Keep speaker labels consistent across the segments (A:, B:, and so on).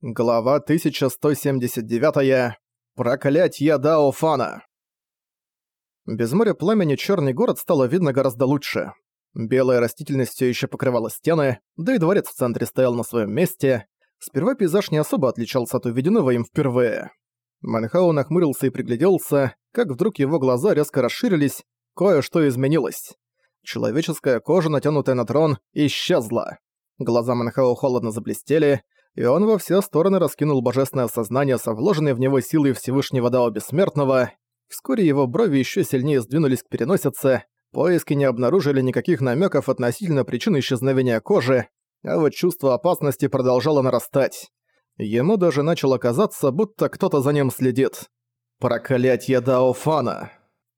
A: Глава 1179. Проклятье Даофана. Без моря пламени черный город стало видно гораздо лучше. Белая растительность все еще покрывала стены, да и дворец в центре стоял на своем месте. Сперва пейзаж не особо отличался от увиденного им впервые. Манхау нахмурился и пригляделся, как вдруг его глаза резко расширились, кое-что изменилось. Человеческая кожа, натянутая на трон, исчезла. Глаза Манхау холодно заблестели, и он во все стороны раскинул божественное сознание со вложенной в него силой Всевышнего Дао Бессмертного. Вскоре его брови еще сильнее сдвинулись к переносице, поиски не обнаружили никаких намеков относительно причины исчезновения кожи, а вот чувство опасности продолжало нарастать. Ему даже начало казаться, будто кто-то за ним следит. «Проклятье Даофана!»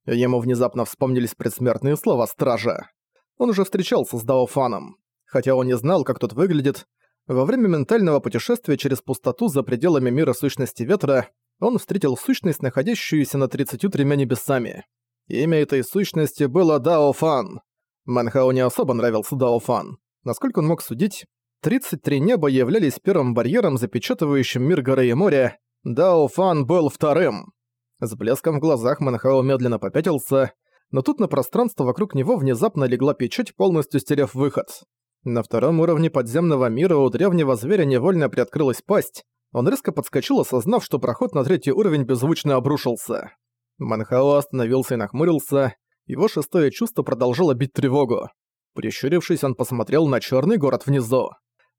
A: Ему внезапно вспомнились предсмертные слова Стража. Он уже встречался с Даофаном. Хотя он не знал, как тот выглядит, во время ментального путешествия через пустоту за пределами мира сущности ветра он встретил сущность, находящуюся на 33 небесами. Имя этой сущности было Дао Фан. Манхау не особо нравился Дао Фан. Насколько он мог судить, 33 неба являлись первым барьером, запечатывающим мир горы и моря. Дао Фан был вторым. С блеском в глазах Манхао медленно попятился, но тут на пространство вокруг него внезапно легла печать, полностью стерев выход. На втором уровне подземного мира у древнего зверя невольно приоткрылась пасть. Он резко подскочил, осознав, что проход на третий уровень беззвучно обрушился. Манхао остановился и нахмурился. Его шестое чувство продолжало бить тревогу. Прищурившись, он посмотрел на черный город внизу.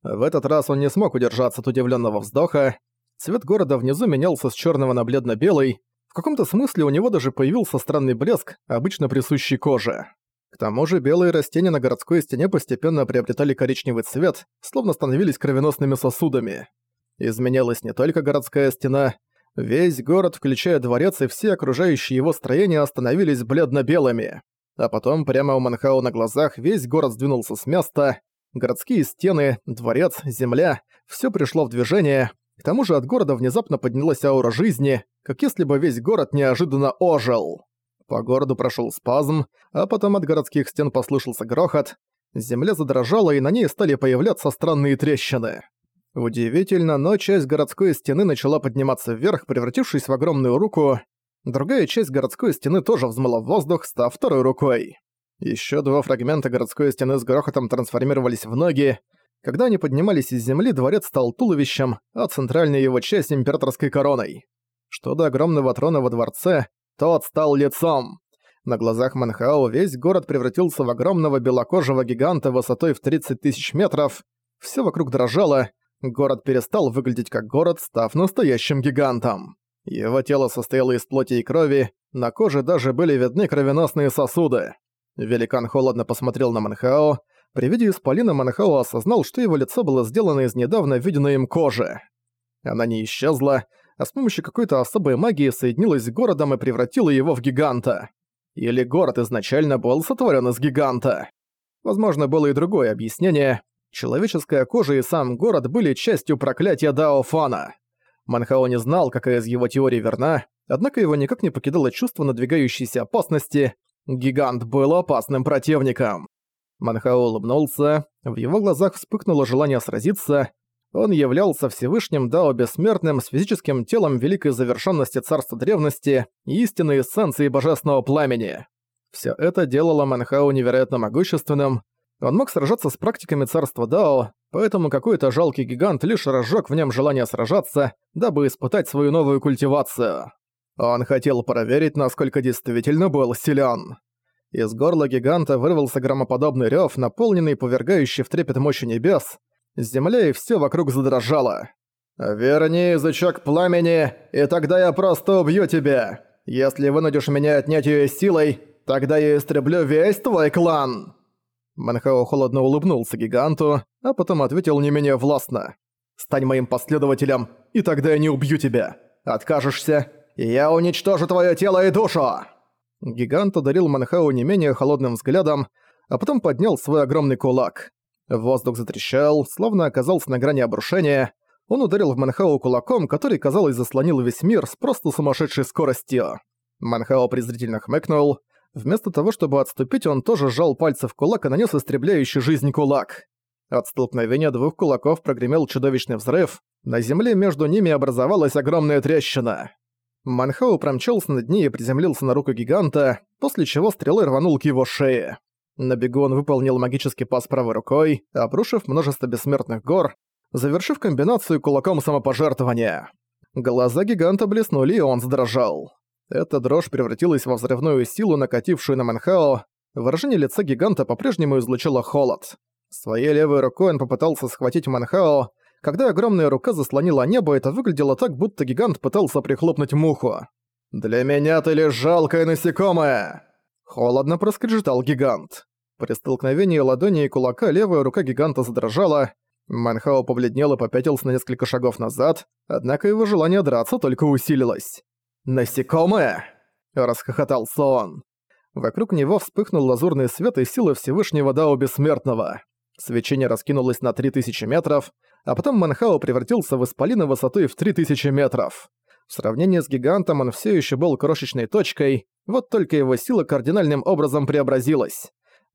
A: В этот раз он не смог удержаться от удивленного вздоха. Цвет города внизу менялся с черного на бледно-белый. В каком-то смысле у него даже появился странный блеск, обычно присущий коже. К тому же белые растения на городской стене постепенно приобретали коричневый цвет, словно становились кровеносными сосудами. Изменялась не только городская стена, весь город, включая дворец и все окружающие его строения, становились бледно-белыми. А потом прямо у Манхау на глазах весь город сдвинулся с места, городские стены, дворец, земля – все пришло в движение. К тому же от города внезапно поднялась аура жизни, как если бы весь город неожиданно ожил. По городу прошел спазм, а потом от городских стен послышался грохот. Земля задрожала, и на ней стали появляться странные трещины. Удивительно, но часть городской стены начала подниматься вверх, превратившись в огромную руку. Другая часть городской стены тоже взмыла в воздух, став второй рукой. Еще два фрагмента городской стены с грохотом трансформировались в ноги. Когда они поднимались из земли, дворец стал туловищем, а центральная его часть — императорской короной. Что до огромного трона во дворце, тот стал лицом. На глазах Манхао весь город превратился в огромного белокожего гиганта высотой в 30 тысяч метров. Все вокруг дрожало. Город перестал выглядеть как город, став настоящим гигантом. Его тело состояло из плоти и крови, на коже даже были видны кровеносные сосуды. Великан холодно посмотрел на Манхао. При виде исполина Манхао осознал, что его лицо было сделано из недавно виденной им кожи. Она не исчезла, а с помощью какой-то особой магии соединилась с городом и превратила его в гиганта. Или город изначально был сотворен из гиганта. Возможно, было и другое объяснение. Человеческая кожа и сам город были частью проклятия Даофана. Манхао не знал, какая из его теорий верна, однако его никак не покидало чувство надвигающейся опасности. Гигант был опасным противником. Манхао улыбнулся, в его глазах вспыхнуло желание сразиться, он являлся Всевышним Дао Бессмертным с физическим телом великой завершенности царства древности и истинной эссенции божественного пламени. Все это делало Манхау невероятно могущественным. Он мог сражаться с практиками царства Дао, поэтому какой-то жалкий гигант лишь разжег в нем желание сражаться, дабы испытать свою новую культивацию. Он хотел проверить, насколько действительно был силен. Из горла гиганта вырвался громоподобный рев, наполненный повергающий в трепет мощи небес, Земля и все вокруг задрожало. «Верни язычок пламени, и тогда я просто убью тебя. Если вынудишь меня отнять ее силой, тогда я истреблю весь твой клан!» Манхао холодно улыбнулся гиганту, а потом ответил не менее властно. «Стань моим последователем, и тогда я не убью тебя. Откажешься, и я уничтожу твое тело и душу!» Гигант одарил Манхау не менее холодным взглядом, а потом поднял свой огромный кулак. Воздух затрещал, словно оказался на грани обрушения. Он ударил в Манхау кулаком, который, казалось, заслонил весь мир с просто сумасшедшей скоростью. Манхао презрительно хмыкнул. Вместо того, чтобы отступить, он тоже сжал пальцы в кулак и нанес истребляющий жизнь кулак. От столкновения двух кулаков прогремел чудовищный взрыв. На земле между ними образовалась огромная трещина. Манхау промчался над ней и приземлился на руку гиганта, после чего стрелой рванул к его шее. На бегу он выполнил магический пас правой рукой, обрушив множество бессмертных гор, завершив комбинацию кулаком самопожертвования. Глаза гиганта блеснули, и он задрожал. Эта дрожь превратилась во взрывную силу, накатившую на Манхао. Выражение лица гиганта по-прежнему излучило холод. Своей левой рукой он попытался схватить Манхао. Когда огромная рука заслонила небо, это выглядело так, будто гигант пытался прихлопнуть муху. «Для меня ты лишь жалкое насекомое!» Холодно проскрежетал гигант. При столкновении ладони и кулака левая рука гиганта задрожала. Манхао побледнел и попятился на несколько шагов назад, однако его желание драться только усилилось. «Насекомое!» – расхохотался он. Вокруг него вспыхнул лазурный свет и силы Всевышнего Дао Бессмертного. Свечение раскинулось на 3000 метров, а потом Манхао превратился в исполина высотой в 3000 метров. В сравнении с гигантом он все еще был крошечной точкой, вот только его сила кардинальным образом преобразилась.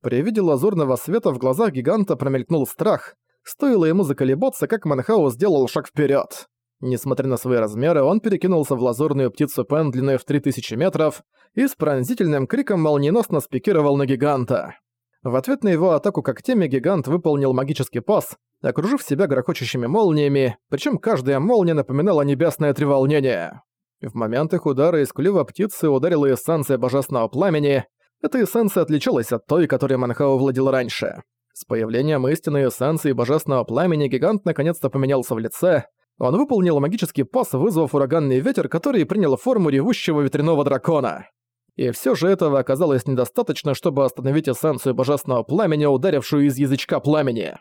A: При виде лазурного света в глазах гиганта промелькнул страх, стоило ему заколебаться, как Манхао сделал шаг вперед. Несмотря на свои размеры, он перекинулся в лазурную птицу Пен длиной в 3000 метров и с пронзительным криком молниеносно спикировал на гиганта. В ответ на его атаку когтями гигант выполнил магический пас, окружив себя грохочущими молниями, причем каждая молния напоминала небесное треволнение. В момент их удара из клюва птицы ударила эссенция божественного пламени. Эта эссенция отличалась от той, которой Манхао владел раньше. С появлением истинной эссенции божественного пламени гигант наконец-то поменялся в лице, он выполнил магический пас, вызвав ураганный ветер, который принял форму ревущего ветряного дракона. И все же этого оказалось недостаточно, чтобы остановить эссенцию божественного пламени, ударившую из язычка пламени.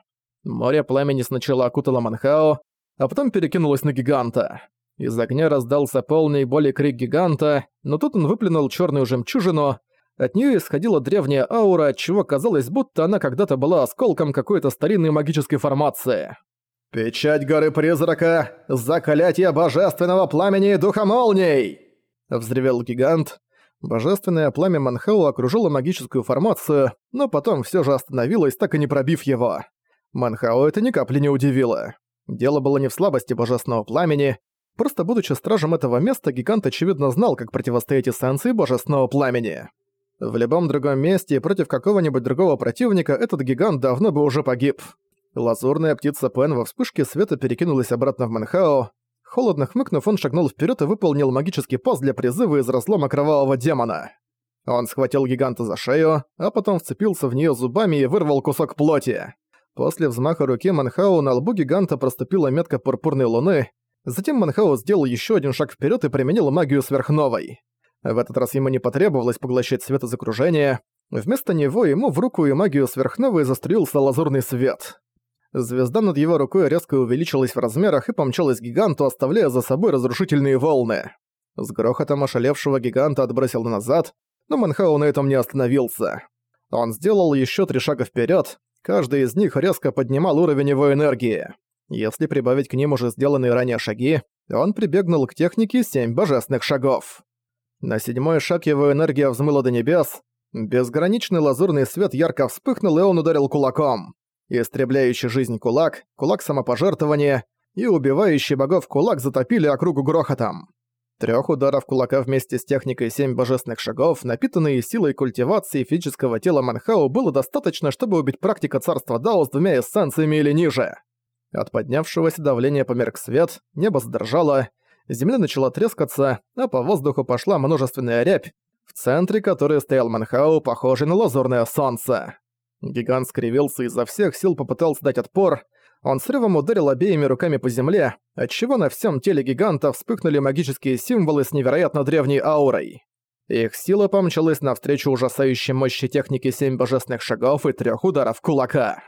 A: Море пламени сначала окутало Манхао, а потом перекинулось на гиганта. Из огня раздался полный боли крик гиганта, но тут он выплюнул черную жемчужину. От нее исходила древняя аура, отчего казалось, будто она когда-то была осколком какой-то старинной магической формации. «Печать горы призрака! Заколятие божественного пламени и духа молний!» Взревел гигант. Божественное пламя Манхау окружило магическую формацию, но потом все же остановилось, так и не пробив его. Манхау это ни капли не удивило. Дело было не в слабости божественного пламени, просто будучи стражем этого места, гигант очевидно знал, как противостоять эссенции божественного пламени. В любом другом месте против какого-нибудь другого противника этот гигант давно бы уже погиб. Лазурная птица Пен во вспышке света перекинулась обратно в Манхао. Холодно хмыкнув, он шагнул вперед и выполнил магический пост для призыва из разлома кровавого демона. Он схватил гиганта за шею, а потом вцепился в нее зубами и вырвал кусок плоти. После взмаха руки Манхао на лбу гиганта проступила метка пурпурной луны. Затем Манхао сделал еще один шаг вперед и применил магию сверхновой. В этот раз ему не потребовалось поглощать свет из окружения. Вместо него ему в руку и магию сверхновой заструился лазурный свет. Звезда над его рукой резко увеличилась в размерах и помчалась гиганту, оставляя за собой разрушительные волны. С грохотом ошалевшего гиганта отбросил назад, но Манхау на этом не остановился. Он сделал еще три шага вперед, каждый из них резко поднимал уровень его энергии. Если прибавить к ним уже сделанные ранее шаги, он прибегнул к технике «Семь божественных шагов». На седьмой шаг его энергия взмыла до небес, безграничный лазурный свет ярко вспыхнул, и он ударил кулаком истребляющий жизнь кулак, кулак самопожертвования и убивающий богов кулак затопили округу грохотом. Трёх ударов кулака вместе с техникой семь божественных шагов, напитанные силой культивации физического тела Манхау, было достаточно, чтобы убить практика царства Дао с двумя эссенциями или ниже. От поднявшегося давления померк свет, небо задрожало, земля начала трескаться, а по воздуху пошла множественная рябь, в центре которой стоял Манхау, похожий на лазурное солнце. Гигант скривился и изо всех сил попытался дать отпор. Он с ревом ударил обеими руками по земле, отчего на всем теле гиганта вспыхнули магические символы с невероятно древней аурой. Их сила помчалась навстречу ужасающей мощи техники семь божественных шагов и трех ударов кулака.